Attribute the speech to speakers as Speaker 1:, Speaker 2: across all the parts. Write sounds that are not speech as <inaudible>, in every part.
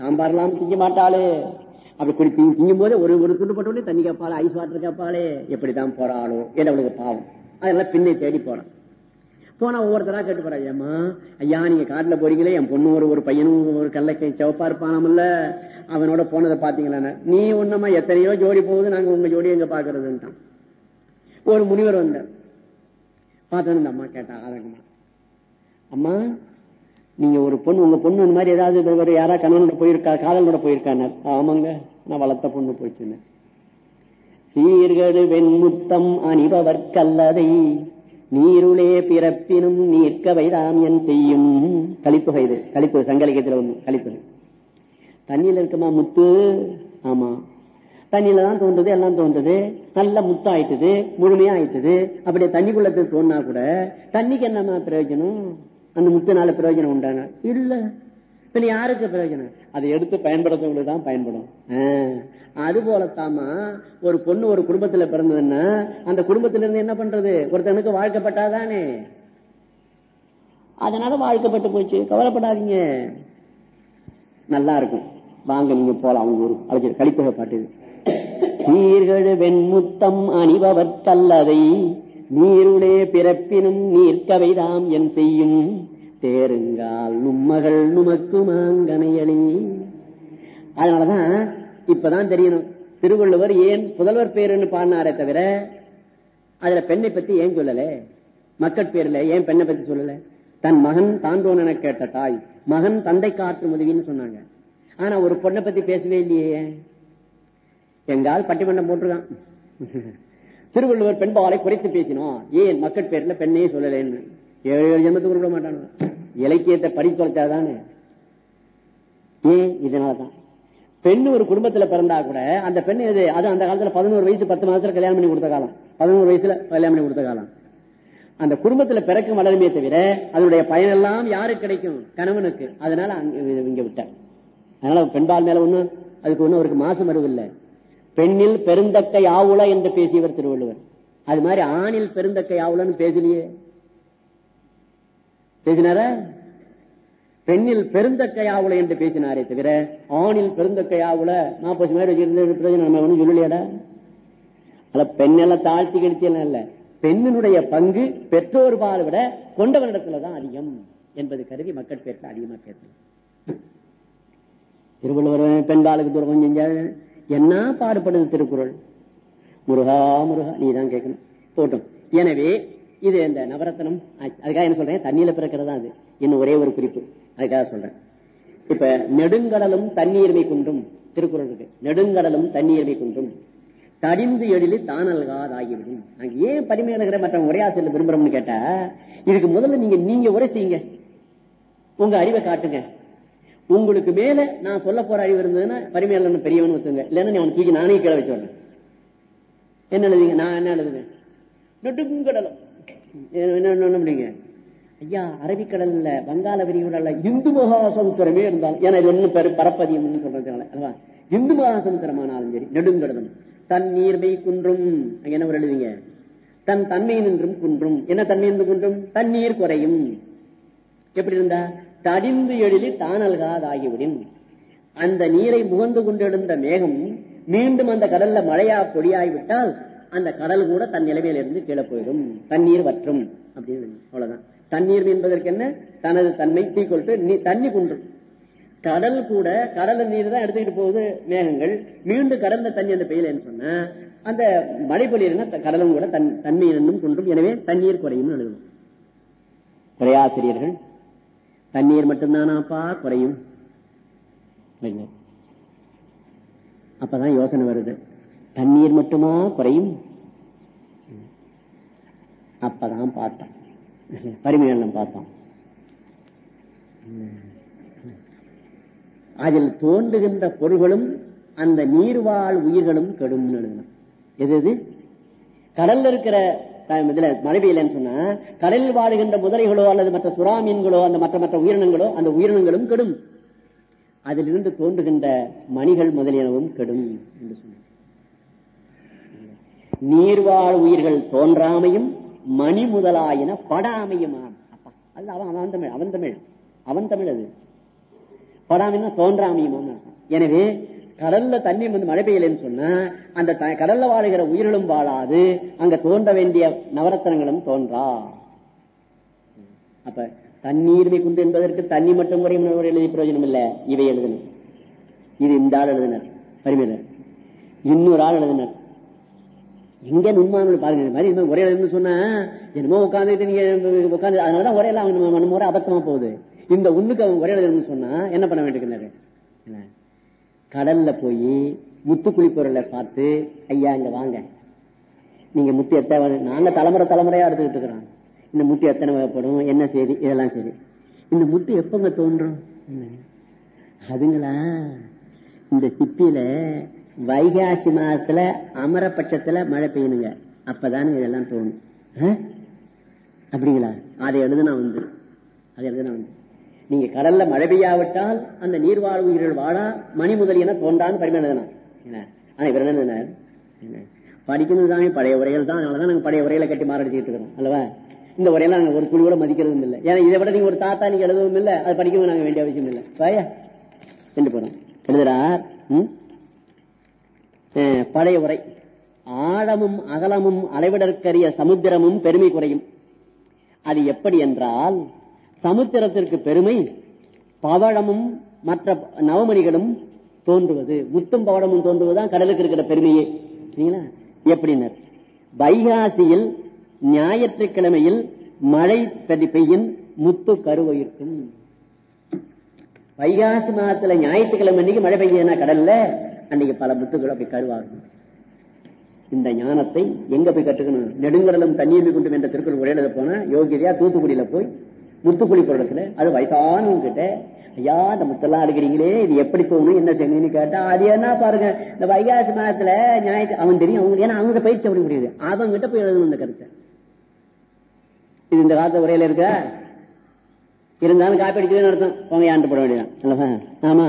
Speaker 1: சாம்பார்லாம் திங்க மாட்டாளே. அப்படி குடி திங்க திங்கும் போதே ஒரு ஒரு துண்டு போட்ட உடனே தண்ணி கேட்பாளே ஐஸ் வாட்டர் கேட்பாளே. எப்படிதான் போறாளோ என்ன அவளுக்கு பாவம். அதெல்லாம் பின்னை தேடி போறான். போனா ஒவ்வொருத்தரா கேட்டு போறா ஏமா ஐயா நீங்க காட்டுல போறீங்களே? என் பொண்ணு ஒரு ஒரு பையனும் ஒரு கல்லக்கை செவப்பா இருப்பானாமல்ல அவனோட போனதை பாத்தீங்களா நீ ஒண்ணுமா எத்தனையோ ஜோடி போகுது நாங்க உங்க ஜோடி எங்க பாக்குறதுன்ட்டான் ஒரு முனிவர் வந்தார். பார்த்தோன்னு இந்த அம்மா கேட்டா ஆதங்கம்மா அம்மா நீங்க ஒரு பொண்ணு உங்க பொண்ணு இந்த மாதிரி ஏதாவது ஒரு யாரா கணவனோட போயிருக்கா காதலோட போயிருக்காங்க ஆமாங்க நான் வளர்த்த பொண்ணு போச்சுன்னு சீர்கடு வெண்முத்தம் அணிபவர்க்கல்லதை நீருளே பிறப்பினும் நீர்க்க வைராம் என் செய்யும். கழிப்புகை இது கழிப்பு சங்கலிக்கத்துல ஒண்ணு கழிப்பு தண்ணியில இருக்குமா முத்து? ஆமா. தண்ணியில தான் தோன்றது எல்லாம் தோன்றது. நல்ல முத்து ஆயிட்டுது முழுமையா ஆயிட்டுது அப்படியே தண்ணிக்குள்ளத்துக்கு தோணுனா கூட தண்ணிக்கு என்னமா பிரயோஜனம்? அந்த முத்துனால பிரயோஜனம் உண்டான? இல்ல. பின்ன யாருக்கு பிரயோஜனம்? அதை எடுத்து பயன்படுத்தவங்களுக்கு தான் பயன்படும். அது போலத்தாமா ஒரு பொண்ணு ஒரு குடும்பத்துல பிறந்ததுன்னா அந்த குடும்பத்துல இருந்து என்ன பண்றது? ஒருத்தனுக்கு வாழ்க்கப்பட்டாதானே? அதனால வாழ்க்கப்பட்டு போச்சு. கவலைப்படாதீங்க. நல்லா இருக்கும் வாங்க நீங்க போலாம் அவங்க ஊருக்கு. அழைச்சிரு கலிப்புகை பாட்டு இது. சீர்கழு வெண்முத்தம் அணிபவர்க்கல்லதை நீருளே பிறப்பினும் நீர்க்கவைதாம் என் செய்யும். தேருங்கால் நும்மகள் நுமக்கு மாங்கனையளி. அதனாலதான் இப்பதான் தெரியணும். திருவள்ளுவர் ஏன் புதல்வர் பேருன்னு பாடினாரே தவிர அதுல பெண்ணை பத்தி ஏன் சொல்லல? மக்கட்பேர்ல ஏன் பெண்ணை பத்தி சொல்லல? தன் மகன் தாண்டோன் என கேட்ட தாய் மகன் தந்தை காற்று உதவின்னு சொன்னாங்க. ஆனா ஒரு பொண்ணை பத்தி பேசவே இல்லையே. எங்கால் பட்டிமன்றம் போட்டிருக்கான். திருவள்ளுவர் பெண்பாலை குறைத்து பேசினோம். ஏன் மக்கள் பேர்ல பெண்ணையே சொல்லலன்னு ஏழு ஏழு ஜென்மத்துக்கு விட மாட்டானு இலக்கியத்தை படிச்சு ஏன் இதனாலதான்? பெண் ஒரு குடும்பத்துல பிறந்தா கூட அந்த பெண் எது? அது அந்த காலத்துல பதினோரு வயசு பத்து மாசத்துல கல்யாணம் பண்ணி கொடுத்த காலம். பதினோரு வயசுல கல்யாணம் பண்ணி கொடுத்த காலம். அந்த குடும்பத்துல பிறக்கும் வளருமே தவிர அதனுடைய பயனெல்லாம் யாருக்கு கிடைக்கும்? கணவனுக்கு. அதனால அங்க- இங்க விட்டார். அதனால பெண்பால் மேல ஒண்ணு அதுக்கு ஒண்ணு அவருக்கு மாசம் இல்லை. பெண்ணில் பெருந்தக்கை ஆவுல என்று பேசியவர் திருவள்ளுவர். அது மாதிரி ஆணில் பெருந்தக்கை ஆவுலன்னு பேசலையே பேசினாரா? பெண்ணில் பெருந்தக்கை ஆவுல என்று பேசினாரே தவிர ஆணில் பெருந்தக்கை ஆவுல நாற்பது மாதிரி வச்சிருந்த சொல்லலையாடா? அல்ல பெண்ணெல்லாம் தாழ்த்தி கழிச்செல்லாம் இல்ல. பெண்ணினுடைய பங்கு பெற்றோர் பால் விட கொண்டவனிடத்துலதான் அதிகம் என்பது கருதி மக்கள் பேச அதிகமா பேசலாம் திருவள்ளுவர் பெண்பாலுக்கு தூரம் செஞ்சாரு. என்ன பாடுபடுது திருக்குறள்? முருகா முருகா நீ தான் கேட்கணும். போட்டோம் எனவே இது இந்த நவரத்தனம். அதுக்காக என்ன சொல்றேன்? தண்ணியில பிறக்கிறதா அது. இன்னும் ஒரே ஒரு குறிப்பு. அதுக்காக சொல்றேன். இப்ப நெடுங்கடலும் தண்ணீர்மை குன்றும். திருக்குறள் இருக்கு. நெடுங்கடலும் தண்ணீர்மை குன்றும். தடிந்து எழிலி தானல்காதாகிவிடும் நாங்க ஏன் பரிமையில மற்ற உரையாசிரியர் விரும்புறோம்னு கேட்டா இதுக்கு முதல்ல நீங்க நீங்க உரை செய்யுங்க. உங்க அறிவை காட்டுங்க. உங்களுக்கு மேல நான் சொல்ல போற அறிவு இருந்ததுன்னா பரிமையாளர் பெரியவன் வச்சுங்க இல்லைன்னா நீ தூக்கி நானே கீழே வச்சு என்ன எழுதுங்க நான் என்ன எழுதுவேன்? நெடுங்கடலம் என்ன- என்ன ஐயா அரபிக்கடல்ல வங்காள விரிகுடல்ல இந்து மகாசமுத்திரமே இருந்தாலும் ஏன்னா இது ஒண்ணு பெரு பரப்பதியம் சொல்றதுனால அல்லவா? இந்து மகாசமுத்திரமானாலும் சரி நெடுங்கடலும். தன் நீர்மை குன்றும். என்ன ஒரு எழுதுங்க தன் தன்மை நின்றும் குன்றும். என்ன தன்மை நின்று குன்றும்? தண்ணீர் குறையும். எப்படி இருந்தா? தடிந்து எழிலி தானல்காதாகிவிடின். அந்த நீரை முகந்து கொண்டெழுந்த மேகம் மீண்டும் அந்த கடல்ல மழையா பொடியாய்விட்டால் அந்த கடல் கூட தன் நிலைமையில இருந்து கீழே போயிடும் தண்ணீர் வற்றும். அப்படின்னு அவ்வளவுதான். தண்ணீர் என்பதற்கு என்ன? தனது தன்மை தீக்கொள்ட்டு நீ தண்ணி குன்றும் கடல் கூட கடல் நீர் தான் எடுத்துக்கிட்டு போகுது மேகங்கள். மீண்டும் கடல்ல தண்ணி அந்த பெய்யலன்னு சொன்னா அந்த மழை பொழியல்னா கடலும் கூட தன் தன்மை என்னும் குன்றும். எனவே தண்ணீர் குறையும் எழுதணும் உரையாசிரியர்கள் தண்ணீர் மட்டும்தானாப்பா குறையும். அப்பதான் யோசனை வருது. தண்ணீர் மட்டுமா குறையும்? அப்பதான் பார்த்தான் பரிமையெல்லாம் பார்த்தான் அதில் தோன்றுகின்ற பொருள்களும் அந்த நீர்வாழ் உயிர்களும் கெடும் எது எது? கடல்ல இருக்கிற இதுல மழை பெய்யலன்னு சொன்னா கடலில் வாழுகின்ற முதலைகளோ அல்லது மற்ற சுறா மீன்களோ அந்த மற்ற மற்ற உயிரினங்களோ அந்த உயிரினங்களும் கெடும். அதிலிருந்து தோன்றுகின்ற மணிகள் முதலியனவும் கெடும் என்று சொன்னார். நீர்வாழ் உயிர்கள் தோன்றாமையும் மணி முதலாயின படாமையுமாம். அது அவன் அவன் தமிழ் அவன் தமிழ். அவன் தமிழ் அது. படாமைன்னா தோன்றாமையுமான்னு எனவே கடல்ல தண்ணி வந்து மழை பெய்யலன்னு சொன்னா அந்த த- கடல்ல வாழுகிற உயிர்களும் வாழாது அங்க தோன்ற வேண்டிய நவரத்தனங்களும் தோன்றா. அப்ப தண்ணீர்மை குண்டு என்பதற்கு தண்ணி மட்டும் குறையும் எழுதி பிரயோஜனம் இல்ல. இவை எழுதணும் இது இந்த ஆள் எழுதினர். பரிமையினர் இன்னொரு ஆள் எழுதினர். இங்க நுண்மானு பாருங்க. மாதிரி இந்த ஒரே எழுதுன்னு சொன்னா என்னமோ உட்காந்துட்டு நீங்க உட்காந்து அதனாலதான் ஒரே எல்லாம் நம்ம முறை அபத்தமா போகுது. இந்த ஒண்ணுக்கு அவங்க ஒரே எழுதுன்னு சொன்னா என்ன பண்ண வேண்டியிருக்கிறாரு? என்ன? கடல்ல போய் முத்து குளிப்பவர்களை பார்த்து ஐயா இங்க வாங்க. நீங்க முத்து எத்தனை நாங்க தலைமுறை தலைமுறையா எடுத்துக்கிட்டு இருக்கிறோம். இந்த முத்து எத்தனை வகைப்படும் என்ன செய்தி இதெல்லாம் சரி. இந்த முத்து எப்பங்க தோன்றும்? அதுங்களா இந்த சிப்பியில வைகாசி மாசத்துல அமரபட்சத்துல மழை பெய்யணுங்க. அப்பதானே இதெல்லாம் தோணும். ஆ? அப்படிங்களா? அதை எழுதுனா வந்து அதை எழுதுனா வந்து நீங்க கடல்ல மழை பெய்யாவிட்டால் அந்த நீர்வாழ் உயிர்கள் வாழா மணி முதலியன தோன்றான்னு பரிமாணம் என்ன? ஆனா இவர் என்ன படிக்கிறது தானே பழைய உரைகள் தான். அதனாலதான் நாங்க பழைய உரையில கட்டி மாரடிச்சுட்டு இருக்கிறோம். அல்லவா? இந்த உரையெல்லாம் நாங்க ஒரு குழு கூட மதிக்கிறதும் இல்லை. ஏன்னா இதை விட நீங்க ஒரு தாத்தா நீங்க எழுதவும் இல்லை. அது படிக்கவும் நாங்க வேண்டிய அவசியம் இல்லை. பாயா என்று போறோம். எழுதுறார் பழைய உரை. ஆழமும் அகலமும் அளவிடற்கரிய சமுத்திரமும் பெருமை குறையும். அது எப்படி என்றால் சமுத்திரத்திற்கு பெருமை பவழமும் மற்ற நவமணிகளும் தோன்றுவது. முத்தும் பவழமும் தோன்றுவதுதான் கடலுக்கு இருக்கிற பெருமையே. எப்படினர் வைகாசியில் ஞாயிற்றுக்கிழமையில் மழை பெய்ய- பெய்யும் முத்து கருவயிர்க்கும். வைகாசி மாதத்துல ஞாயிற்றுக்கிழமை அன்னைக்கு மழை பெய்யுதுன்னா கடல்ல அன்னைக்கு பல முத்துகள் அப்படி கருவாகும். இந்த ஞானத்தை எங்க போய் கற்றுக்கணும்? நெடுங்கடலும் தண்ணீர் கொண்டும் என்ற திருக்குறள் உரையில போனா யோகியதையா தூத்துக்குடியில போய் முத்துக்குழி புரடத்துல அது வயசானவங்க கிட்ட ஐயா இந்த முத்தெல்லாம் அடுக்கிறீங்களே இது எப்படி தோணும் என்ன செய்யணும்னு கேட்டா அது என்ன பாருங்க இந்த வைகாசி மாதத்துல ஞாயிற்று அவன் தெரியும் அவங்க ஏன்னா அவங்க பயிற்சி அப்படி முடியுது. அவங்க கிட்ட போய் எழுதணும் இந்த கருத்தை. இது இந்த காலத்து உரையில இருக்க? இருந்தாலும் காப்பி அடிச்சதுன்னு அர்த்தம். அவங்க ஆண்டு போட வேண்டியதான் ஆமா.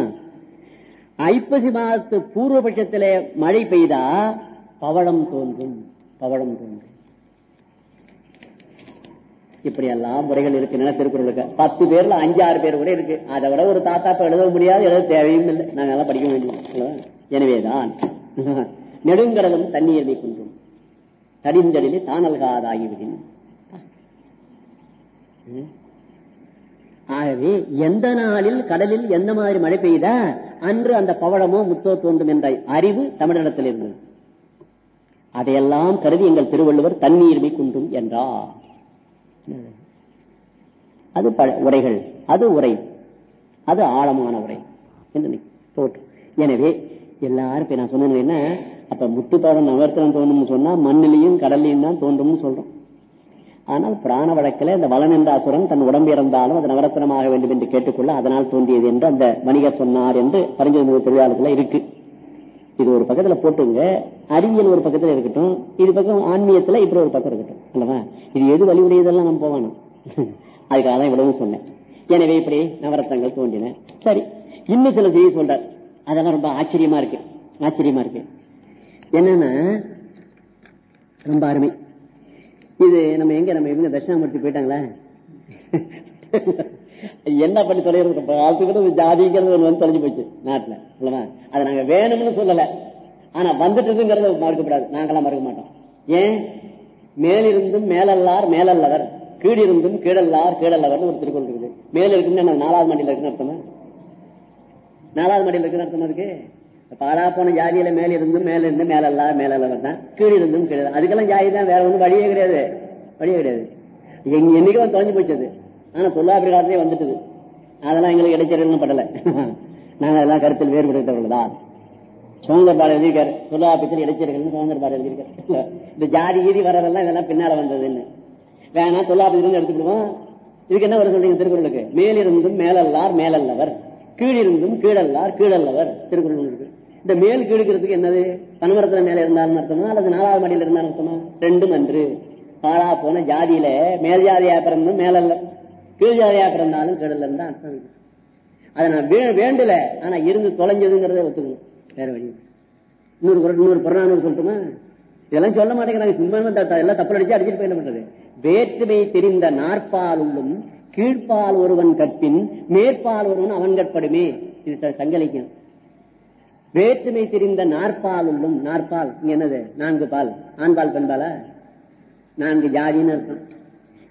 Speaker 1: ஐப்பசி மாதத்து பூர்வபட்சத்திலே மழை பெய்தா பவழம் தோன்றும் பவளம் தோன்றும். இப்படி எல்லாம் முறைகள் இருக்கு நில திருக்குறளுக்கு பத்து பேர்ல அஞ்சு ஆறு பேர் கூட இருக்கு. அதை விட ஒரு தாத்தா இப்ப எழுத முடியாது எழுத தேவையும் இல்லை. நாங்க எல்லாம் படிக்க வேண்டியது எனவேதான் <laughs> நெடுங்கடலும் தண்ணீர் நீக்குன்றும் தடிந்தடிலே தானல்காதாகிவிடும் ஆகவே எந்த நாளில் கடலில் எந்த மாதிரி மழை பெய்தா அன்று அந்த பவழமோ முத்தோ தோன்றும் என்ற அறிவு தமிழகத்தில் இருந்தது. அதையெல்லாம் கருதி எங்கள் திருவள்ளுவர் தண்ணீர் குன்றும் என்றார். அது பழ- உரைகள். அது உரை. அது ஆழமான உரை. என்று போட்டு எனவே எல்லாரும் நான் சொன்னது என்ன? அப்ப முத்துப்பாதம் பவளம் நவர்த்தனம் தோணும்னு சொன்னா மண்ணிலையும் கடல்லையும் தான் தோன்றும்னு சொல்றோம். ஆனால் புராண வழக்கில் இந்த வளன் என்ற அசுரன் தன் உடம்பு இறந்தாலும் அது நவரத்தனமாக வேண்டும் என்று கேட்டுக்கொள்ள அதனால் தோன்றியது என்று அந்த வணிகர் சொன்னார் என்று பரிஞ்சது திருவிழாவுக்குள்ள இருக்கு. இது ஒரு பக்கத்துல போட்டுங்க அறிவியல் ஒரு பக்கத்துல இருக்கட்டும் இது பக்கம் ஆன்மீகத்துல இப்படி ஒரு பக்கம் இருக்கட்டும் அல்லவா? இது எது வழி உடையதெல்லாம் நம்ம போவானோம் <laughs> அதுக்காக தான் இவ்வளவு சொன்னேன். எனவே இப்படி நவரத்தங்கள் தோன்றின. சரி இன்னும் சில செய்தி சொல்றார். அதெல்லாம் ரொம்ப ஆச்சரியமா இருக்கு. ஆச்சரியமா இருக்கு. என்னன்னா ரொம்ப அருமை. இது நம்ம எங்க நம்ம இவங்க தட்சிணாமூர்த்தி போயிட்டாங்களா? <laughs> என்ன பண்ணி தொலைகிறது? காலத்துக்கு ஜாதிங்கிறது ஒன்று வந்து தொலைஞ்சு போச்சு நாட்டில். இல்லவா அதை நாங்கள் வேணும்னு சொல்லலை. ஆனா வந்துட்டதுங்கிறத மறுக்கப்படாது. நாங்களாம் மறுக்க மாட்டோம். ஏன்? மேலிருந்தும் மேலல்லார் மேலல்லவர் கீழிருந்தும் கீழல்லார் கீழல்லவர்னு ஒரு திருக்குறள் இருக்குது. மேல இருக்குன்னு என்ன நாலாவது மண்டியில் இருக்குன்னு அர்த்தமா? நாலாவது மண்டியில் இருக்குன்னு அர்த்தம் அதுக்கு? பாடா போன ஜாதியில மேல இருந்தும் மேல இருந்து மேலல்லா மேலல்லவர் தான் கீழ் இருந்தும் கீழே அதுக்கெல்லாம் ஜாதி தான் வேற ஒன்றும் வழியே கிடையாது. வழியே கிடையாது. எங்க என்னைக்கு தொலைஞ்சு போச்சது ஆனா தொல்லாபிரி காலத்திலே வந்துட்டது. அதெல்லாம் எங்களுக்கு இடைச்செருன்னு படல. நாங்க அதெல்லாம் கருத்தில் வேறுபடுத்தவர்கள் தான் சுதந்திர பாடம் எழுதியிருக்காரு. தொல்லாபத்தில் இடைச்சர்கள் சுதந்திர பாடம் எழுதியிருக்காரு. இந்த ஜாதி கீதி வரதெல்லாம் இதெல்லாம் பின்னால வந்ததுன்னு. வேணா தொல்லாபத்திலிருந்து எடுத்துக்கிடுவோம். இதுக்கு என்ன வர சொல்றீங்க திருக்குறளுக்கு? மேலிருந்தும் மேலல்லார் மேலல்லவர். கீழிருந்தும் கீழல்லார் கீழல்லவர். திருக்குறள் இருக்கு. இந்த மேல் கீழுக்கிறதுக்கு என்னது? பனமரத்துல மேல இருந்தாலும் அர்த்தமா? அல்லது நாலாவது மடியில இருந்தாலும் அர்த்தமா? ரெண்டும் அன்று. பாழா போன ஜாதியில மேல் ஜாதியா பிறந்தும் மேலல்ல கீழ் பிறந்தாலும் கீழல்ல இருந்தா அர்த்தம். அதை நான் வே- வேண்டல. ஆனா இருந்து தொலைஞ்சதுங்கிறத ஒத்துக்கணும். வேற வழி இன்னொரு குரல் இன்னொரு புறநானூறு சொல்லட்டுமா இதெல்லாம் சொல்ல மாட்டேங்கிறாங்க. சும்மா எல்லாம் தப்பு அடிச்சு அடிச்சுட்டு போயிட பண்றது வேற்றுமை தெரிந்த நாற்பால் உள்ளும் கீழ்ப்பால் ஒருவன் கற்பின் மேற்பால் ஒருவன் அவன் கற்படுமே. இது சங்கலிக்கும் வேற்றுமை தெரிந்த நாற்பால் உள்ளும் நாற்பால் இங்க என்னது? நான்கு பால். ஆண்பால் பெண்பாலா நான்கு ஜாதின்னு அர்த்தம்.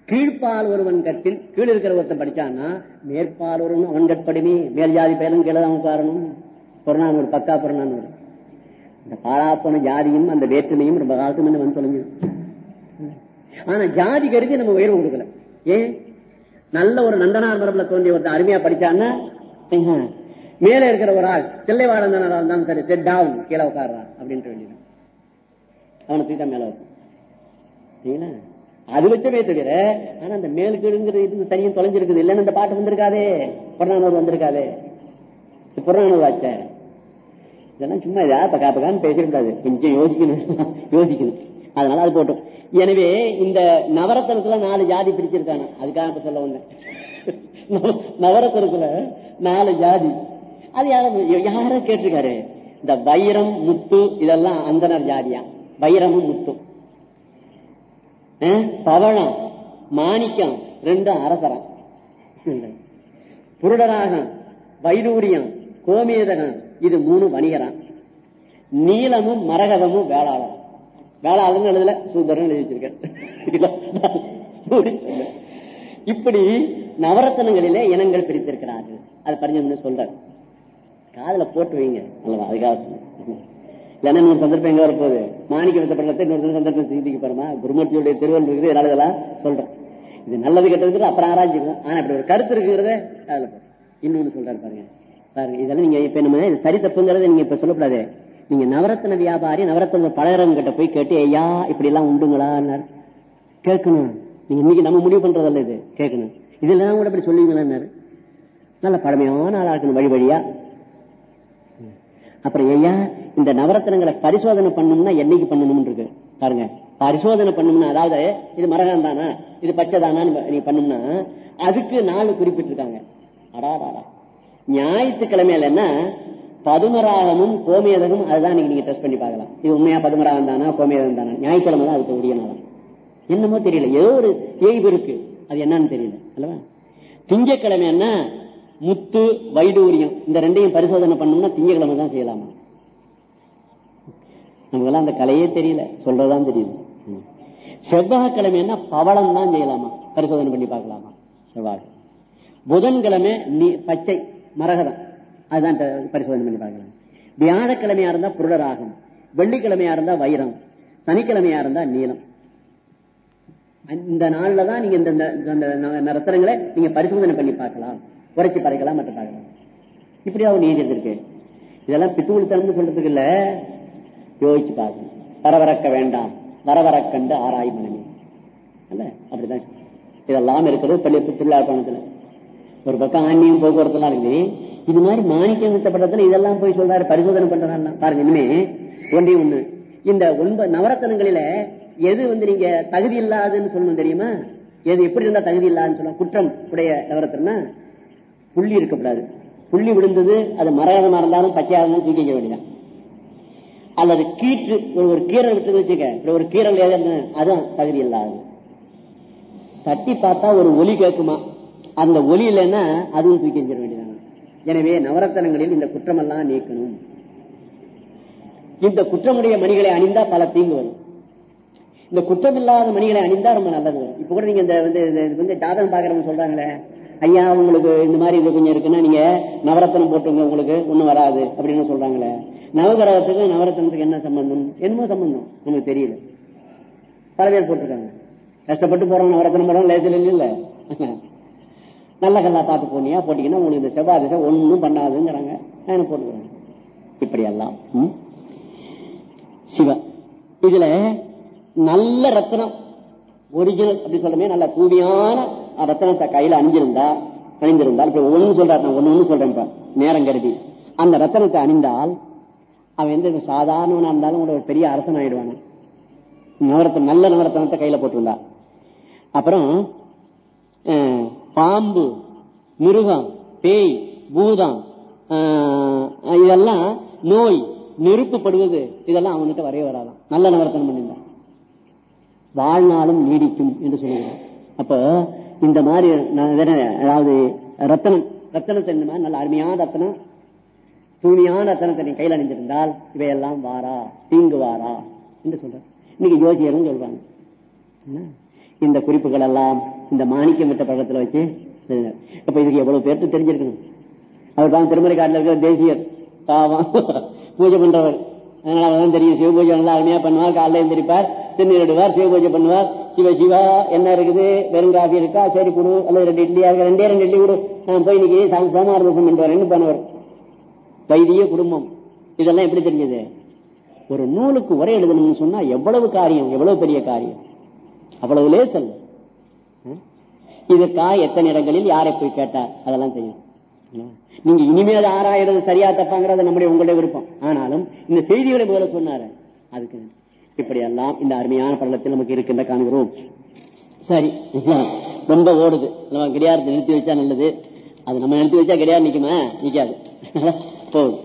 Speaker 1: கீழ்ப்பால் ஒருவன் கட்டில் கீழ் இருக்கிற ஒருத்தன் படிச்சான்னா மேற்பால் ஒருவன் அவன் கட்படுமே மேல் ஜாதி பெயரும் கீழே அவன் காரணம் புறநானூறு பக்கா புறநானூறு. இந்த பாழாப்போன ஜாதியும் அந்த வேற்றுமையும் ரொம்ப காலத்துக்கு முன்ன வந்து தொலைஞ்சு ஆனா ஜாதி கருதி நம்ம உயர்வு கொடுக்கல. ஏன்? நல்ல ஒரு நந்தனார் மரபுல தோன்றிய ஒருத்தன் அருமையா படிச்சான்னா மேல இருக்கிற ஒரு ஆள் தில்லைவாழந்தனாரா இருந்தாலும் சரி செட் ஆகும் கீழே உட்கார்றா அப்படின்ட்டு வேண்டியது. அவனை தூக்கி தான் மேல வரும் சரிங்களா? அது வச்சமே தவிர ஆனா அந்த மேல் கீழுங்கிறது இது தனியும் தொலைஞ்சிருக்குது. இல்லைன்னு இந்த பாட்டு வந்திருக்காதே. புறநானூறு வந்திருக்காதே. புறநானூறு ஆச்சே இதெல்லாம் சும்மா இதா பக்கா பக்கான்னு பேசக்கூடாது கொஞ்சம் யோசிக்கணும். யோசிக்கணும். அதனால அது போட்டோம். எனவே இந்த நவரத்தனத்துல நாலு ஜாதி பிரிச்சிருக்காங்க. அதுக்காக இப்ப சொல்ல வந்தேன். நவரத்தனத்துல நாலு ஜாதி. அது யாரும் யாரும் கேட்டிருக்காரு. இந்த வைரம் முத்து இதெல்லாம் அந்தனர் ஜாதியா? வைரமும் முத்தும். அஹ், பவழம் மாணிக்கம் ரெண்டும் அரசரம் புருடராகம் வைடூரியம் கோமேதகம் இது மூணு வணிகரம் நீலமும் மரகதமும் வேளாளம் வேளாளம் எழுதல சுந்தரம் எழுதி வச்சிருக்கேன். இப்படி நவரத்தனங்களிலே இனங்கள் பிரித்திருக்கிறார்கள். அது பரிஞ்சு சொல்ற காதுல போட்டு வைங்க அல்லவா? அதுக்காக சொன்னேன். இல்லைன்னா இன்னொரு சந்தர்ப்பம் எங்க வரப்போகுது? மாணிக்க வித்தப்படத்தை இன்னொரு சந்தர்ப்பம் சிந்திக்க போறோமா? குருமூர்த்தியுடைய திருவள்ளு இருக்குது இதனால இதெல்லாம் சொல்றேன் இது நல்லது கெட்டதுக்கு அப்புறம் ஆராய்ச்சிக்கணும் ஆனா இப்படி ஒரு கருத்து இருக்கிறத அதுல இன்னொன்னு சொல்றாரு பாருங்க. பாருங்க இதெல்லாம் நீங்க இப்ப நம்ம இது சரி தப்புங்கிறத நீங்க இப்ப சொல்லக்கூடாது. நீங்க நவரத்ன வியாபாரி நவரத்ன பழகிறவங்க கிட்ட போய் கேட்டு ஐயா இப்படி எல்லாம் உண்டுங்களான்னாரு கேட்கணும். நீங்க இன்னைக்கு நம்ம முடிவு பண்றதல்ல இது. கேட்கணும். இதெல்லாம் கூட இப்படி சொல்லுவீங்களான்னாரு நல்ல பழமையான ஆளா இருக்கணும் வழி வழியா. அப்புறம் ஐயா இந்த நவரத்னங்களை பரிசோதனை பண்ணணும்னா என்னைக்கு பண்ணணும்னு இருக்கு பாருங்க. பரிசோதனை பண்ணணும்னா அதாவது இது மரகம் தானா இது பச்சை தானான்னு நீ பண்ணணும்னா அதுக்கு நாலு குறிப்பிட்டிருக்காங்க. அடாடாடா. ஞாயிற்றுக்கிழமையில என்ன பதுமராகமும் கோமேதகம் அதுதான் நீங்க டெஸ்ட் பண்ணி பார்க்கலாம். இது உண்மையா பதுமராகம் தானா கோமேதகம் தானா ஞாயிற்றுக்கிழமை தான் அதுக்கு உரிய நாளா என்னமோ தெரியல. ஏதோ ஒரு தேய்வு இருக்கு. அது என்னன்னு தெரியல. அல்லவா? திங்கக்கிழமை என்ன முத்து வைடூரியம் இந்த ரெண்டையும் பரிசோதனை பண்ணோம்னா திங்கக்கிழமை தான் செய்யலாமா? நமக்கெல்லாம் அந்த கலையே தெரியல. சொல்றதுதான் தெரியுது செவ்வாய்க்கிழமைன்னா செவ்வாய்க்கிழமை என்ன பவளம் தான் செய்யலாமா? பரிசோதனை பண்ணி பார்க்கலாமா? செவ்வாய். புதன்கிழமை நீ- பச்சை மரகதம். அதுதான் பரிசோதனை பண்ணி பார்க்கலாம். வியாழக்கிழமையா இருந்தா புருடராகும். வெள்ளிக்கிழமையா இருந்தா வைரம். சனிக்கிழமையா இருந்தா நீளம் இந்த நாள்ல தான் நீங்க இந்த இந்த- இந்த ரத்தனங்களை நீங்க பரிசோதனை பண்ணி பார்க்கலாம். குறைச்சி பறைக்கலாம் மற்ற பார்க்கலாம் இப்படி ஒரு நீதி இருந்திருக்கு. இதெல்லாம் பித்துக்குளித்தனம் சொல்றதுக்கு இல்ல. யோசிச்சு பார்க்கணும். வரவறக்க வேண்டாம். வரவறக்கண்டு ஆராய் மனமே அல்ல அப்படிதான். இதெல்லாம் இருக்கிறது பள்ளி திருவிழா பணத்துல ஒரு பக்கம் ஆன்மீகம் போக்குவரத்துலாம் இருக்குது இது மாதிரி மாணிக்கம் வித்தப்பட்டதுல இதெல்லாம் போய் சொல்றாரு பரிசோதனை பண்றாங்க பாருங்க இனிமே ஒன்றே ஒண்ணு இந்த ஒன்பது நவரத்தனங்களில எது வந்து நீங்க தகுதி இல்லாதுன்னு சொல்லணும் தெரியுமா? எது எப்படி இருந்தா தகுதி இல்லாதுன்னு சொல்லலாம் குற்றம் உடைய நவரத்தனா புள்ளி இருக்கக்கூடாது. புள்ளி விழுந்தது அது மரகதமா இருந்தாலும் பச்சையாக இருந்தாலும் தூக்கி வைக்க வேண்டியதான் அல்லது கீற்று ஒரு ஒரு கீரல் விட்டு வச்சுக்க ஒரு கீரல் ஏதாவது அதுவும் தகுதி இல்லாது தட்டி பார்த்தா ஒரு ஒலி கேட்குமா? அந்த ஒலி இல்லைன்னா அதுவும் தூக்கி வச்சிட வேண்டியதாங்க எனவே நவரத்தனங்களில் இந்த குற்றமெல்லாம் நீக்கணும். இந்த குற்றமுடைய மணிகளை அணிந்தா பல தீங்கு வரும். இந்த குற்றமில்லாத மணிகளை அணிந்தா ரொம்ப நல்லது வரும். இப்ப கூட நீங்க இந்த வந்து இது வந்து ஜாதகம் பாக்குறவங்க சொல்றாங்களே ஐயா உங்களுக்கு இந்த மாதிரி இது கொஞ்சம் இருக்குன்னா நீங்க நவரத்தனம் போட்டுங்க உங்களுக்கு ஒண்ணும் வராது அப்படின்னு சொல்றாங்களே. நவகிரகத்துக்கு நவரத்தனத்துக்கு என்ன சம்பந்தம்? என்னமோ சம்பந்தம். நமக்கு தெரியல. பல பேர் போட்டிருக்காங்க. கஷ்டப்பட்டு போறவங்க நவரத்தனம் போறோம் லேசில் இல்ல. நல்ல கல்லா பார்த்து போனியா போட்டீங்கன்னா உங்களுக்கு இந்த செவ்வாய் திசை ஒண்ணும் பண்ணாதுங்கிறாங்க. நான் போட்டுக்கிறாங்க இப்படி எல்லாம் ம்? சிவா இதுல நல்ல ரத்தனம். ஒரிஜினல் அப்படி சொல்றமே நல்ல தூய்மையான ரத்தனத்தை கையில அணிஞ்சிருந்தா அணிந்திருந்தால் இப்ப ஒண்ணு சொல்றாரு நான் ஒண்ணு ஒண்ணு சொல்றேன் நேரம் கருதி. அந்த ரத்தனத்தை அணிந்தால் அவன் எந்த சாதாரணவனா இருந்தாலும் கூட ஒரு பெரிய அரசன் ஆயிடுவான. நவரத்தனம் நல்ல நவரத்தனத்தை கையில போட்டிருந்தா. அப்புறம் பாம்பு மிருகம் பேய் பூதம் இதெல்லாம் நோய் நெருப்புப்படுவது இதெல்லாம் அவன்கிட்ட வரைய வராதான். நல்ல நவரத்தனம் பண்ணியிருந்தான். வாழ்நாளும் நீடிக்கும் என்று சொல்லுகிறார். அப்போ இந்த மாதிரி நான் அதாவது ரத்தனம் ரத்தனத்தை இந்த மாதிரி நல்ல அருமையான ரத்தனம் தூய்மையான ரத்தனத்தை நீ கையில் அணிந்திருந்தால் இவையெல்லாம் வாரா தீங்கு வாரா என்று சொல்ற இன்னைக்கு ஜோசியரும் சொல்றாங்க. என்ன? இந்த குறிப்புகள் எல்லாம் இந்த மாணிக்கம் விட்ட பழக்கத்தில் வச்சு எழுதினார். அப்ப இதுக்கு எவ்வளவு பேருக்கு தெரிஞ்சிருக்கணும்? அவர் தான் திருமலை காட்டில் இருக்கிற தேசியர் பாவம் பூஜை பண்றவர். அதனால தெரியும். சிவ பூஜை நல்லா அருமையா பண்ணுவார் காலையில் எழுந்திருப்பார் திருநீரிடுவார் சிவ பூஜை பண்ணுவார். சிவ சிவா என்ன இருக்குது? வெறும் காஃபி இருக்கா? சரி கொடு. அல்லது ரெண்டு இட்லியா இருக்கு ரெண்டே ரெண்டு இட்லி கொடு. நான் போய் இன்னைக்கு சாமி சோமார பண்ணுவார். வைதிய குடும்பம். இதெல்லாம் எப்படி தெரிஞ்சது? ஒரு நூலுக்கு உரை எழுதணும்னு சொன்னா எவ்வளவு காரியம் எவ்வளவு பெரிய காரியம்? அவ்வளவு லேசல். இதுக்கா எத்தனை இடங்களில் யாரை போய் கேட்டார்? அதெல்லாம் தெரியும். நீங்க இனிமேல் ஆராயிறது சரியா தப்பாங்கிறது நம்முடைய உங்களுடைய விருப்பம். ஆனாலும் இந்த செய்திகளை போல சொன்னாரு. அதுக்கு இப்படியெல்லாம் இந்த அருமையான பள்ளத்தில் நமக்கு இருக்கின்ற காண்கிறோம். சரி ரொம்ப ஓடுது. நம்ம கிடையாரத்தை நிறுத்தி வச்சா நல்லது. அது நம்ம நிறுத்தி வச்சா கிடையாது நிக்குமா? நிக்காது. <laughs> போகுது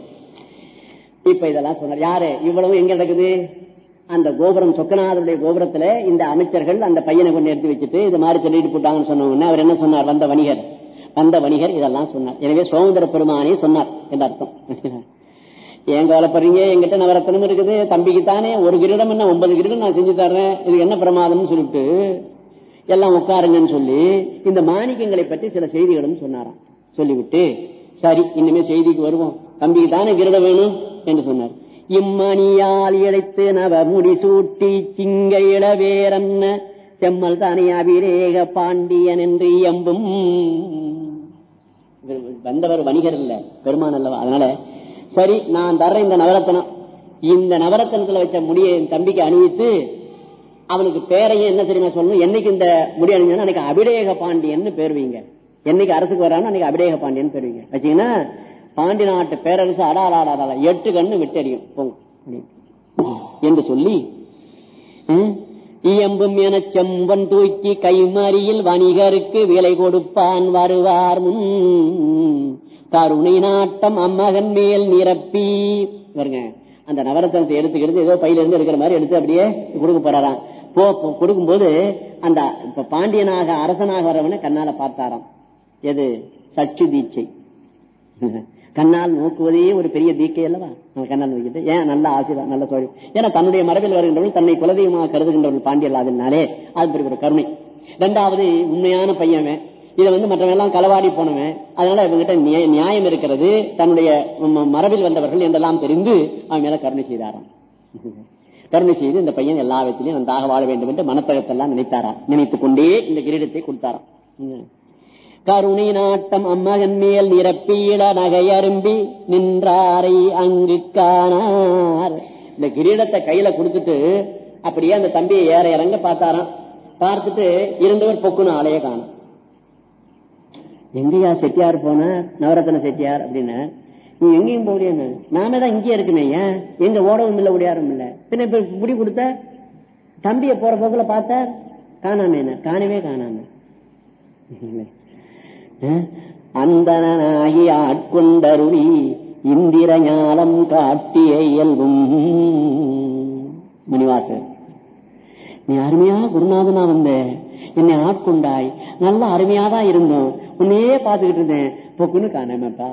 Speaker 1: இப்ப இதெல்லாம் சொன்னார். யாரு? இவ்வளவு எங்க நடக்குது? அந்த கோபுரம் சொக்கநாதருடைய கோபுரத்துல இந்த அமைச்சர்கள் அந்த பையனை கொண்டு எடுத்து வச்சுட்டு இது மாதிரி சொல்லிட்டு போட்டாங்கன்னு சொன்ன உடனே அவர் என்ன சொன்னார்? வந்த வணிகர். வந்த வணிகர் இதெல்லாம் சொன்னார். எனவே சோமந்திர பெருமானே சொன்னார் என்ற அர்த்தம். <laughs> ஏன் கவலைப்படுறீங்க? எங்கிட்ட நவரத்தனம் இருக்குது. தம்பிக்கு தானே ஒரு கிரீடம் என்ன ஒன்பது கிரீடம் நான் செஞ்சு தர்றேன். இது என்ன பிரமாதம்னு சொல்லிட்டு எல்லாம் உட்காருங்கன்னு சொல்லி இந்த மாணிக்கங்களை பற்றி சில செய்திகளும் சொன்னாராம். சொல்லிவிட்டு சரி இனிமே செய்திக்கு வருவோம். தம்பிக்கு தானே கிரீடம் வேணும் என்று சொன்னார். இம்மணியால் இழைத்து நவ முடி சூட்டி சிங்க இளவேரன்ன செம்மல் தானே அபிரேக பாண்டியன் என்று எம்பும் வந்தவர் வணிகர் இல்ல பெருமான் அல்லவா? அதனால சரி நான் தர்றேன் இந்த நவரத்தனம். இந்த நவரத்தனத்துல வச்ச முடியை என் தம்பிக்கு அணிவித்து அவனுக்கு பேரையும் என்ன தெரியுமா சொல்லணும்? என்னைக்கு இந்த முடி அணிஞ்சானோ அன்னைக்கு அபிடேக பாண்டியன் பேருவீங்க. என்னைக்கு அரசுக்கு வரானோ அன்னைக்கு அபிடேக பாண்டியன் பேருவீங்க. வச்சீங்கன்னா பாண்டி நாட்டு பேரரசு அடாடாடாடா எட்டு கண்ணு விட்டறியும். போங்க. என்று சொல்லி ம், இயம்பும் என செம்பன் தூக்கி கைமறியில் வணிகருக்கு விலை கொடுப்பான் வருவார் முன். கருணை நாட்டம் அம்மகன் மேல் நிரப்பி. பாருங்க அந்த நவரத்தனத்தை எடுத்துக்கிறது ஏதோ பையில இருந்து எடுக்கிற மாதிரி எடுத்து அப்படியே கொடுக்க போறாராம். போ கொடுக்கும்போது அந்த பாண்டியனாக அரசனாக வரவன கண்ணால பார்த்தாராம். எது? சச்சு தீட்சை. <laughs> கண்ணால் நோக்குவதே ஒரு பெரிய தீக்கை அல்லவா? நம்ம கண்ணால் நோக்கிட்டு. ஏன்? நல்ல ஆசீர்வாதம் நல்ல சோழி. ஏன்னா தன்னுடைய மரபில் வருகின்றவர்கள் தன்னை குலதெய்வமாக கருதுகின்றவர்கள் பாண்டியல்லாதனாலே அது பெரிய ஒரு கருணை. ரெண்டாவது உண்மையான பையன் இதை வந்து மற்றவங்க எல்லாம் களவாடி போனவன். அதனால இவங்கிட்ட நியாயம் இருக்கிறது. தன்னுடைய மரபில் வந்தவர்கள் என்றெல்லாம் தெரிந்து அவன் மேல கருணை செய்தாராம். <laughs> கருணை செய்து இந்த பையன் எல்லா விதத்திலையும் நன்றாக வாழ வேண்டும் என்று மனத்தகத்தெல்லாம் நினைத்தாராம். நினைத்துக் கொண்டே இந்த கிரீடத்தை கொடுத்தாராம். <laughs> கருணை நாட்டம் அம்மகன் மேல் நிரப்பீட நகை அரும்பி நின்றாரை அங்கு காணார். இந்த கிரீடத்தை கையில கொடுத்துட்டு அப்படியே அந்த தம்பியை ஏற இறங்க பார்த்தாராம். பார்த்துட்டு இருந்தவர் பொக்குன்னு ஆலையை காணும். எங்கேயா செட்டியார் போன? நவரத்ன செட்டியார் அப்படின்னு. நீ எங்கேயும் போகலையான்னு நாம தான் இங்கேயே இருக்குமே ஏன்? எங்க ஓடவும் இல்லை ஓடியாரும் இல்லை. பின்ன இப்ப முடி கொடுத்த? தம்பியை போற போக்குல பார்த்த? காணாம என்ன? காணவே காணாம. அந்தனாகி ஆட்கொண்டருளி இந்திர ஞானம் காட்டிய இயல்பும். மணிவாசர் நீ அருமையா குருநாதனா வந்தேன் என்னை ஆட்கொண்டாய். நல்ல அருமையா தான் இருந்தோம். உன்னையே பார்த்துக்கிட்டு இருந்தேன். பொக்குன்னு காணாமப்பா.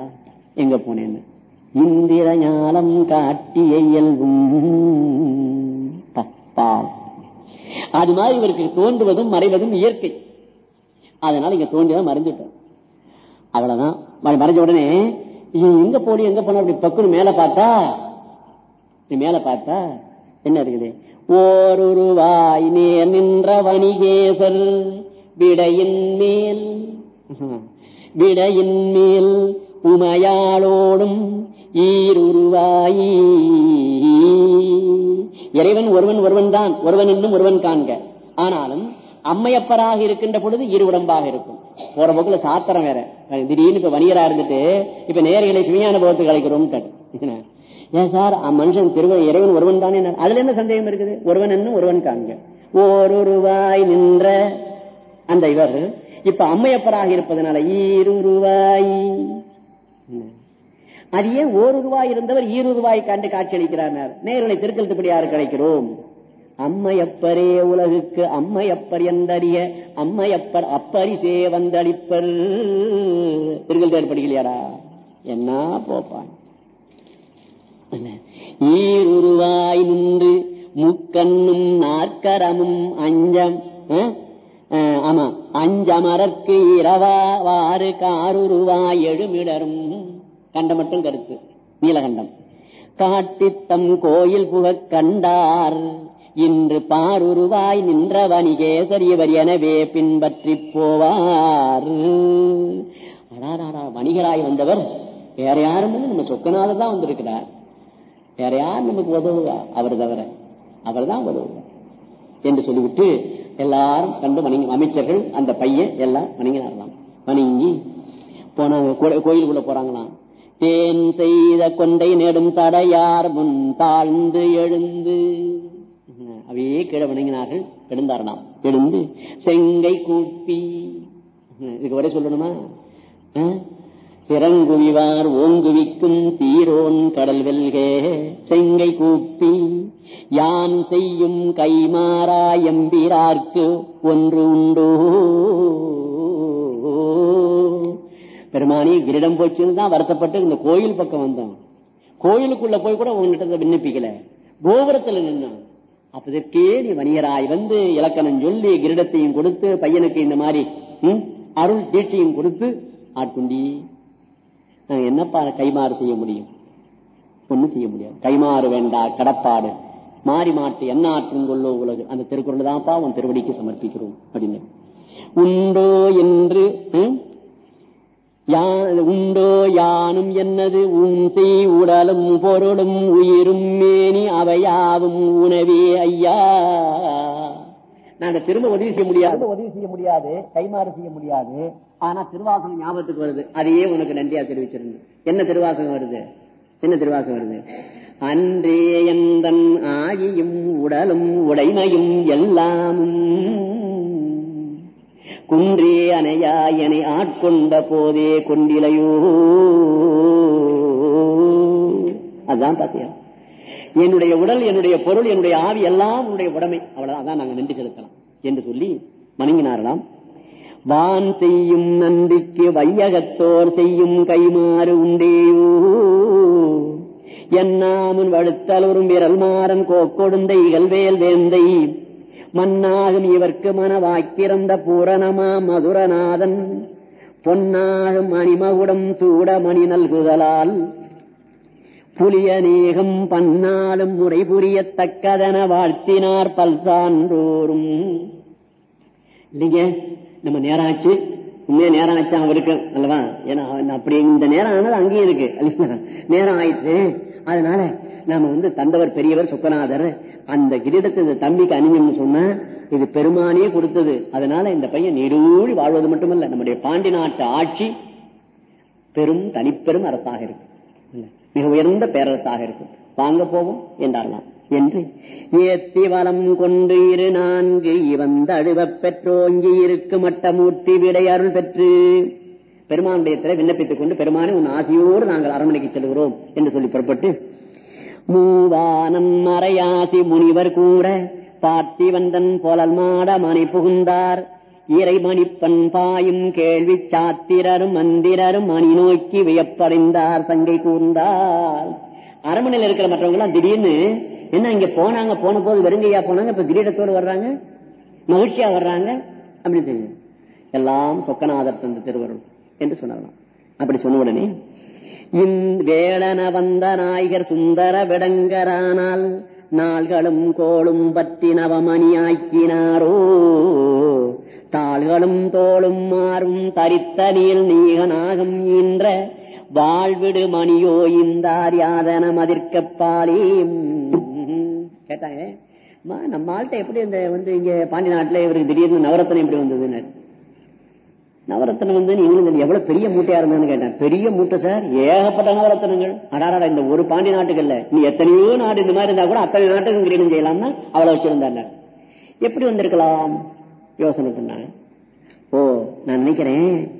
Speaker 1: எங்க போனேன்னு. இந்திர ஞானம் காட்டிய இயல்பும் அது மாதிரி இவருக்கு தோன்றுவதும் மறைவதும் இயற்கை. அதனால இங்க தோன்றியதான் மறைஞ்சிட்டோம். அவ்வளவுதான். மறைஞ்ச உடனே எங்க போடி எங்க போன அப்படி பக்குன்னு மேல பார்த்தா நீ மேல பார்த்தா என்ன இருக்குது? ஓருருவாய் நேர் நின்ற வணிகேசர் விடையின் மேல் விடையின் மேல் உமையாளோடும் ஈருருவாயி. இறைவன் ஒருவன் ஒருவன் தான் ஒருவன் இன்னும் ஒருவன் காண்க. ஆனாலும் அம்மையப்பராக இருக்கின்ற பொழுது இரு உடம்பாக இருக்கும். போற போக்குல சாத்திரம் வேற. திடீர்னு இப்ப வணிகரா இருந்துட்டு இப்ப நேர்களை சுமையான போகத்துக்கு அழைக்கிறோம் ஏன் சார்? மனுஷன் திருவ இறைவன் ஒருவன் தானே. அதுல என்ன சந்தேகம் இருக்குது? ஒருவன் என்ன ஒருவன் காண்க. ஓருருவாய் நின்ற அந்த இவர் இப்ப அம்மையப்பராக இருப்பதனால ஈருருவாய். அது ஏன் ஓருருவாய் இருந்தவர் ஈருருவாய் கண்டு காட்சி அளிக்கிறார் நேர்களை திருக்கல்துப்படியாருக்கு கிடைக்கிறோம் அம்மையப்பரே உலகுக்கு அம்மையப்பர் என்றறிய அம்மையப்பர் அப்பரிசே வந்தளிப்பர். திருக்கல் தேர் என்ன போப்பான்? ஈருருவாய் நின்று முக்கண்ணும் நாற்கரமும் அஞ்சம் அஹ், அஹ், ஆமா. அஞ்சமரற்கு இரவாறு காருருவாய் எழுமிடரும். கண்டம் மட்டும் கருத்து. நீலகண்டம். காட்டித்தம் கோயில் புகக் கண்டார். இன்று பாருருவாய் நின்ற வணிகேசர் இவர் எனவே பின்பற்றி போவார். வணிகராய் வந்தவர். வேற யாரும் நம்ம சொக்கநாதர் தான் வந்திருக்கிறார். வேற யார் நமக்கு உதவுவா? அவர் தவிர. அவர் தான் உதவுவார். என்று சொல்லிவிட்டு எல்லாரும் கண்டு வணங்கி அமைச்சர்கள் அந்த பையன் எல்லாம் வணங்கினார்களாம். வணங்கி போனாங்க கோ- கோயிலுக்குள்ள போறாங்களாம். தேன் செய்த கொண்டை நெடும் தடையார் முன் தாழ்ந்து எழுந்து. அவையே கீழே வணங்கினார்கள். எழுந்தாரலாம் எழுந்து செங்கை கூப்பி. இதுக்கு வரை சொல்லணுமா? சிறங்குவிவார் ஓங்குவிக்கும் தீரோன் கடல் வெல்கே செங்கை கூப்பி யான் செய்யும் கைமாறா எம்பிரார்க்கு ஒன்று உண்டோ. பெருமானி கிரிடம் போச்சுன்னு தான் வருத்தப்பட்டு இந்த கோயில் பக்கம் வந்தோம் கோயிலுக்குள்ள போய் கூட உங்ககிட்ட விண்ணப்பிக்கல. கோபுரத்துல நின்றான் அப்பதற்கே நீ வணிகராய் வந்து இலக்கணம் சொல்லி கிரீடத்தையும் கொடுத்து பையனுக்கு இந்த மாதிரி அருள் தீட்சையும் கொடுத்து ஆட்கொண்டி. நாங்க என்னப்பா கைமாறு செய்ய முடியும்? ஒண்ணும் செய்ய முடியாது. கைமாறு வேண்டா கடப்பாடு. மாறி மாட்டு என்ன ஆற்றும் கொள்ளோ உலகு. அந்த திருக்குறள் தான்ப்பா உன் திருவடிக்கு சமர்ப்பிக்கிறோம் அப்படின்னு. உண்டோ என்று யா- உண்டோ யானும் என்னது? உன்சை உடலும் பொருளும் உயிரும் மேனி அவையாவும் உணவே ஐயா. நாங்க திரும்ப உதவி செய்ய முடியாது. உதவி செய்ய முடியாது கைமாறு செய்ய முடியாது. ஆனா திருவாசகம் ஞாபகத்துக்கு வருது. அதையே உனக்கு நன்றியா தெரிவிச்சிருந்தேன் என்ன திருவாசகம் வருது? என்ன திருவாசகம் வருது? அன்றே எந்தன் ஆகியும் உடலும் உடைமையும் எல்லாமும் குன்றே அணையா என்னை ஆட்கொண்ட போதே கொண்டிலையோ. அதுதான் பாத்தியா? என்னுடைய உடல் என்னுடைய பொருள் என்னுடைய ஆவி எல்லாம் உன்னுடைய உடமை. அவ்வளவுதான் அதான் நாங்க நன்றி செலுத்தலாம். என்று சொல்லி வணங்கினாரலாம் வான் செய்யும் நன்றிக்கு வையகத்தோர் செய்யும் கைமாறு உண்டேயோ வழுத்தல் வழுத்தலூரும் விரல் மாறன் கோக்கொடுந்தை இகழ்வேல் வேந்தை. மன்னாகும் இவர்க்கு மனவாக்கிறந்த பூரணமா மதுரநாதன். பொன்னாகும் மணிமகுடம் சூட மணி நல்குதலால் புலியநேகம் பன்னாலும் முறை புரியத்தக்கதன வாழ்த்தினார் பல்சான்றோரும். இல்லைங்க நம்ம நேரம் ஆச்சு உண்மையா நேரம் ஆச்சு அவருக்கு அல்லவா? ஏன்னா அப்படி இந்த நேரம் ஆனது அங்கேயும் இருக்கு நேரம் ஆயிடுச்சு. அதனால நாம வந்து தந்தவர் பெரியவர் சுக்கநாதர் அந்த கிரீடத்தை இந்த தம்பிக்கு அணிஞ்சோம்னு சொன்னா இது பெருமானே கொடுத்தது. அதனால இந்த பையன் நெருடி வாழ்வது மட்டுமல்ல நம்முடைய பாண்டி நாட்டு ஆட்சி பெரும் தனிப்பெரும் அரசாக இருக்கு. மிக உயர்ந்த பேரரசாக இருக்கும். வாங்க போவோம் என்றார்களாம். என்று ஏத்தி வலம் கொண்டு இரு நான்கு இவந்தழுவப் பெற்றோங்கி இருக்கு மட்டமூர்த்தி விடை அருள் பெற்று. பெருமானுடைய விண்ணப்பித்துக் கொண்டு பெருமானை உன் ஆசையோடு நாங்கள் அரண்மனைக்கு செல்கிறோம் என்று சொல்லி புறப்பட்டு மூவானம் மறையாசி முனிவர் கூட பார்த்திவந்தன் போலல் மாட மனை புகுந்தார். இறைமணிப்பன் பாயும் கேள்வி சாத்திரரும் மந்திரரும் மணி நோக்கி வியப்படைந்தார் சங்கை கூர்ந்தார். அரண்மனையில் இருக்கிற மற்றவங்க எல்லாம் திடீர்னு என்ன இங்க போனாங்க போன போது வெறுங்கையா போனாங்க இப்ப கிரீடத்தோடு வர்றாங்க? மகிழ்ச்சியா வர்றாங்க? அப்படின்னு தெரியும் எல்லாம் சொக்கநாதர் தந்த திருவருள் என்று சொன்னாராம் அப்படி சொன்ன உடனே இந் வேளன வந்த நாயகர் சுந்தர விடங்கரானால் நாள்களும் கோளும் பற்றி நவமணியாக்கினாரோ தாள்களும் தோளும் மாறும் தரித்த நீகனாகும் ஈன்ற வாழ்விடு மணியோ இந்தார் யாதன மதிர்க்கப்பாலே கேட்டாங்க. நம்ம ஆள்கிட்ட எப்படி இந்த வந்து இங்க பாண்டி நாட்டுல இவருக்கு திடீர்னு நவரத்தனம் எப்படி வந்ததுன்னு? நவரத்தனம் வந்து நீங்களும் எவ்வளவு பெரிய மூட்டையா இருந்ததுன்னு கேட்டேன். பெரிய மூட்டை சார். ஏகப்பட்ட நவரத்தனங்கள். அடாடா இந்த ஒரு பாண்டி நாட்டுகள்ல நீ எத்தனையோ நாடு இந்த மாதிரி இருந்தா கூட அத்தனை நாட்டுக்கும் கிரீடம் செய்யலாம்னா அவ்வளவு வச்சிருந்தாங்க. எப்படி வந்திருக்கலாம்? யோசனை பண்ணாங்க. ஓ நான் நினைக்கிறேன்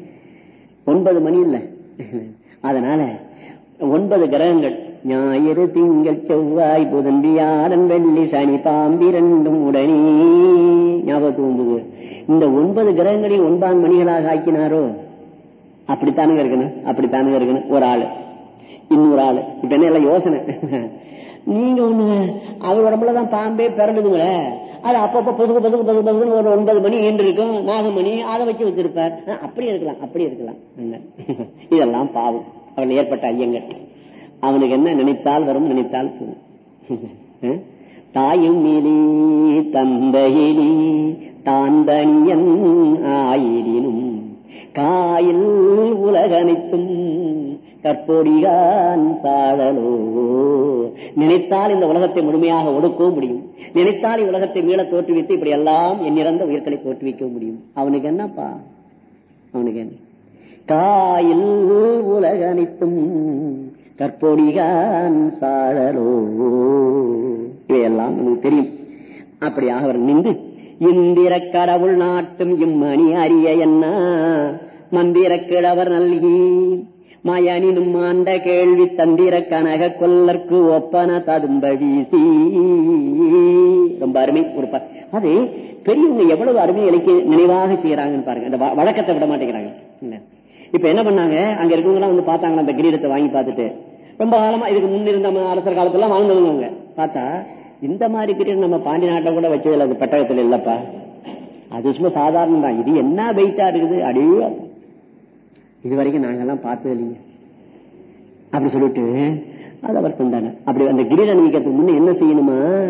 Speaker 1: ஒன்பது மணி இல்ல. அதனால ஒன்பது கிரகங்கள். ஞாயிறு திங்கள் செவ்வாய் புதன் வியாழன் வெள்ளி சனி பாம்பிரண்டும் உடனே ஞாபகத்துக்கு வந்தது. இந்த ஒன்பது கிரகங்களையும் ஒன்பது மணிகளாக ஆக்கினாரோ? அப்படித்தானுங்க இருக்கணும் அப்படித்தானுங்க இருக்கணும். ஒரு ஆளு. இன்னொரு ஆளு. இப்ப என்ன எல்லாம் யோசனை. நீங்க ஒண்ணு அவர் உடம்புலதான் பாம்பே பிறந்ததுங்களே. அது அப்பப்ப பொதுக்கு பொதுக்கு பொதுக்கு பொதுக்குன்னு ஒரு ஒன்பது மணி ஈண்டு இருக்கும் நாகமணி அதை வச்சு வச்சிருப்பார். அப்படி இருக்கலாம் அப்படி இருக்கலாம். <laughs> இதெல்லாம் பாவம். அவன் ஏற்பட்ட ஐயங்கள். அவனுக்கு என்ன நினைத்தால் வரும் நினைத்தால் போகும். <laughs> தாயும் மீலி தந்தையிலி தாந்தனியன் ஆயிரினும் காயில் உலகனைத்தும் கற்போடியான் சாழலோ. நினைத்தால் இந்த உலகத்தை முழுமையாக ஒடுக்கவும் முடியும். நினைத்தால் உலகத்தை மீள தோற்றுவித்து இப்படி எல்லாம் எண்ணிறந்த உயிர்களை தோற்றுவிக்கவும் முடியும். அவனுக்கு என்னப்பா? அவனுக்கு என்ன? காயில் உலகனைத்தும் கற்போடிகான் சாழலோ. இவையெல்லாம் நமக்கு தெரியும். அப்படியாக அவர் நின்று இந்திர கடவுள் நாட்டும் இம்மணி அறிய என்ன? மந்திர கிழவர் நல்கி மயனினும் ஆண்ட கேள்வி தந்திர கனக கொல்லற்கு ஒப்பன ததும்ப வீசி. ரொம்ப அருமை கொடுப்பார் அது பெரியவங்க எவ்வளவு அருமை இலக்கிய நினைவாக செய்யறாங்கன்னு பாருங்க. அந்த வ- வழக்கத்தை விட மாட்டேங்கிறாங்க. இப்ப என்ன பண்ணாங்க? அங்க இருக்கவங்க எல்லாம் வந்து பார்த்தாங்களா அந்த கிரீடத்தை வாங்கி பார்த்துட்டு. ரொம்ப காலமா இதுக்கு முன்னிருந்த அரசர் காலத்துல வாழ்ந்தவங்க. அவங்க பார்த்தா இந்த மாதிரி கிரீடம் நம்ம பாண்டி நாட்டை கூட வச்சதுல அது பெட்டகத்துல இல்லப்பா. அது சும்மா சாதாரணம் தான் இது என்ன வெயிட்டா இருக்குது? அடியோ. இது வரைக்கும் நாங்கெல்லாம் பார்த்தது இல்லைங்க. அப்படி சொல்லிட்டு அது அவர் தந்தாங்க அப்படி அந்த கிரீட அணிவிக்கிறதுக்கு முன்ன என்ன செய்யணுமா?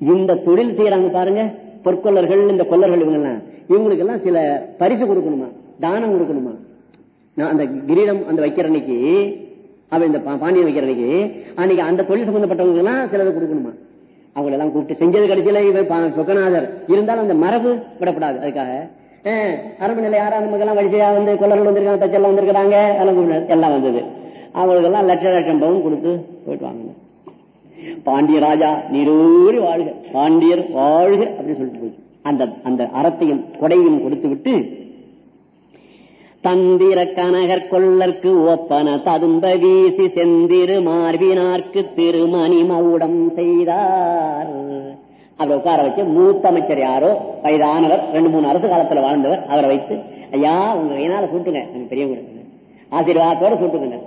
Speaker 1: இந்த தொழில் செய்யறாங்க பாருங்க பொற்கொள்ளர்கள் இந்த கொள்ளர்கள் இவங்க எல்லாம் இவங்களுக்கு எல்லாம் சில பரிசு கொடுக்கணுமா? தானம் கொடுக்கணுமா? நான் அந்த கிரீடம் அந்த வைக்கிற அன்னைக்கு அவ இந்த பா- பாண்டியன் வைக்கிற அன்னைக்கு அன்னைக்கு அந்த தொழில் சம்பந்தப்பட்டவங்க எல்லாம் சிலது கொடுக்கணுமா? அவங்களெல்லாம் கூப்பிட்டு செஞ்சது கடைசியில இவர் பா- சொக்கநாதர். இருந்தாலும் அந்த மரபு விடப்படாது. அதுக்காக அஹ், நிலை யாரா எல்லாம் வரிசையா வந்து கொள்ளர்கள் வந்திருக்காங்க தச்செல்லாம் வந்திருக்காங்க எல்லாம் எல்லாம் வந்தது. அவங்களுக்கு எல்லாம் லட்ச லட்சம் பவுன் கொடுத்து போயிட்டு வாங்க. பாண்டிய ராஜா நீரூறி வாழ்க. பாண்டியர் வாழ்க அப்படின்னு சொல்லிட்டு போயிட்டு. அந்த அந்த அறத்தையும் கொடையும் கொடுத்து விட்டு தந்திர கனகர் கொள்ளற்கு ஒப்பன ததும்ப வீசி செந்திரு மார்பினார்க்கு திருமணி மவுடம் செய்தார். அவரை உட்கார வச்சு மூத்த அமைச்சர் யாரோ வயதானவர் ரெண்டு மூணு அரசு காலத்துல வாழ்ந்தவர் அவரை வைத்து ஐயா உங்க கையினால சூட்டுங்க நம்ம பெரியவங்க ஆசீர்வாதத்தோட சூட்டுங்க.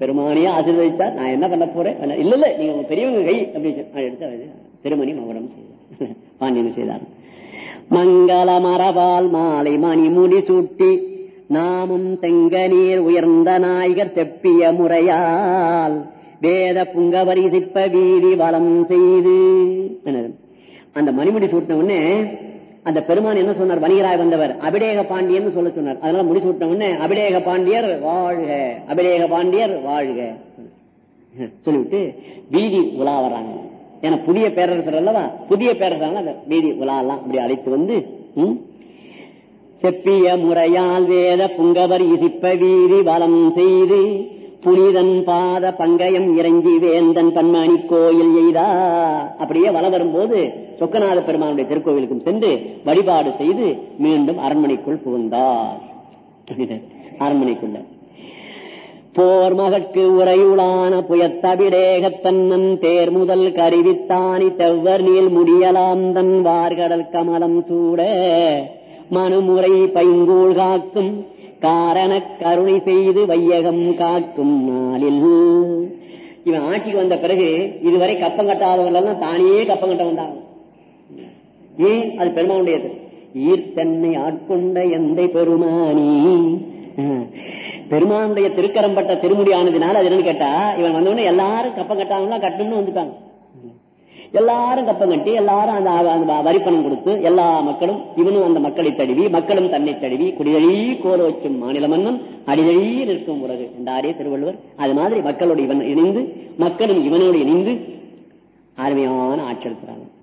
Speaker 1: பெருமானியா ஆசீர்வதிச்சா நான் என்ன பண்ண போறேன்? இல்ல இல்ல நீங்க உங்க பெரியவங்க கை அப்படின்னு எடுத்து திருமணி மகுடம் செய்தார். <laughs> பாண்டியன் செய்தார். மங்கள மரபால் மாலை மணிமுடி சூட்டி நாமும் தெங்க நீர் உயர்ந்த நாயகர் செப்பிய முறையால் வேத புங்கவரி சிப்ப வீதி வளம் செய்து என்னது? அந்த மணிமுடி சூட்டின உடனே அந்த பெருமான் என்ன சொன்னார்? வணிகராய் வந்தவர். அபிடேக பாண்டியன் சொல்ல சொன்னார். அதனால முடி சூட்டின உடனே அபிடேக பாண்டியர் வாழ்க. அபிடேக பாண்டியர் வாழ்க. சொல்லிவிட்டு வீதி உலா வர்றாங்க. ஏன்னா புதிய பேரரசர் அல்லவா? புதிய பேரரசர் அந்த வீதி உலா எல்லாம் அப்படி அழைத்து வந்து செப்பிய முறையால் வேத புங்கவர் இசிப்ப வீதி வலம் செய்து புனிதன் பாத பங்கயம் இறங்கி வேந்தன் பன்மணி கோயில் எய்தா? அப்படியே வலம் வரும்போது சொக்கநாத பெருமானுடைய திருக்கோவிலுக்கும் சென்று வழிபாடு செய்து மீண்டும் அரண்மனைக்குள் புகுந்தார். <laughs> அரண்மனைக்குள்ள. போர் மகற்கு உரையுளான புயத்தபிடேகத்தன்னன் தேர் முதல் கருவித்தானி தெவ்வர் நீல் முடியலாம் தன் வார்கடல் கமலம் சூட மனுமுறை பைங்கூழ் காக்கும் காரண கருணை செய்து வையகம் காக்கும் நாளில். இவன் ஆட்சிக்கு வந்த பிறகு இதுவரை கப்பம் கட்டாதவர்கள் தானே கப்பம் கட்ட வந்தாங்க. ஏன்? அது பெருமானுடையது. ஈர்த்தன்னை ஆட்கொண்ட எந்தை பெருமானி. பெருமானுடைய திருக்கரம்பட்ட பட்ட திருமுடியானதுனால அது என்னன்னு கேட்டா இவன் வந்தவொடனே எல்லாரும் கப்பம் கட்டாங்களா கட்டணும்னு வந்துட்டாங்க. எல்லாரும் கப்பம் கட்டி எல்லாரும் அந்த அந்த வரிப்பணம் கொடுத்து எல்லா மக்களும் இவனும் அந்த மக்களை தழுவி மக்களும் தன்னை தழுவி குடிதழி கோல வைக்கும் மாநில மன்னன் அடிதழி நிற்கும் உறவு. என்றாரே திருவள்ளுவர். அது மாதிரி மக்களோடு இவன் இணைந்து மக்களும் இவனோடு இணைந்து அருமையான ஆட்சி எடுக்கிறாங்க.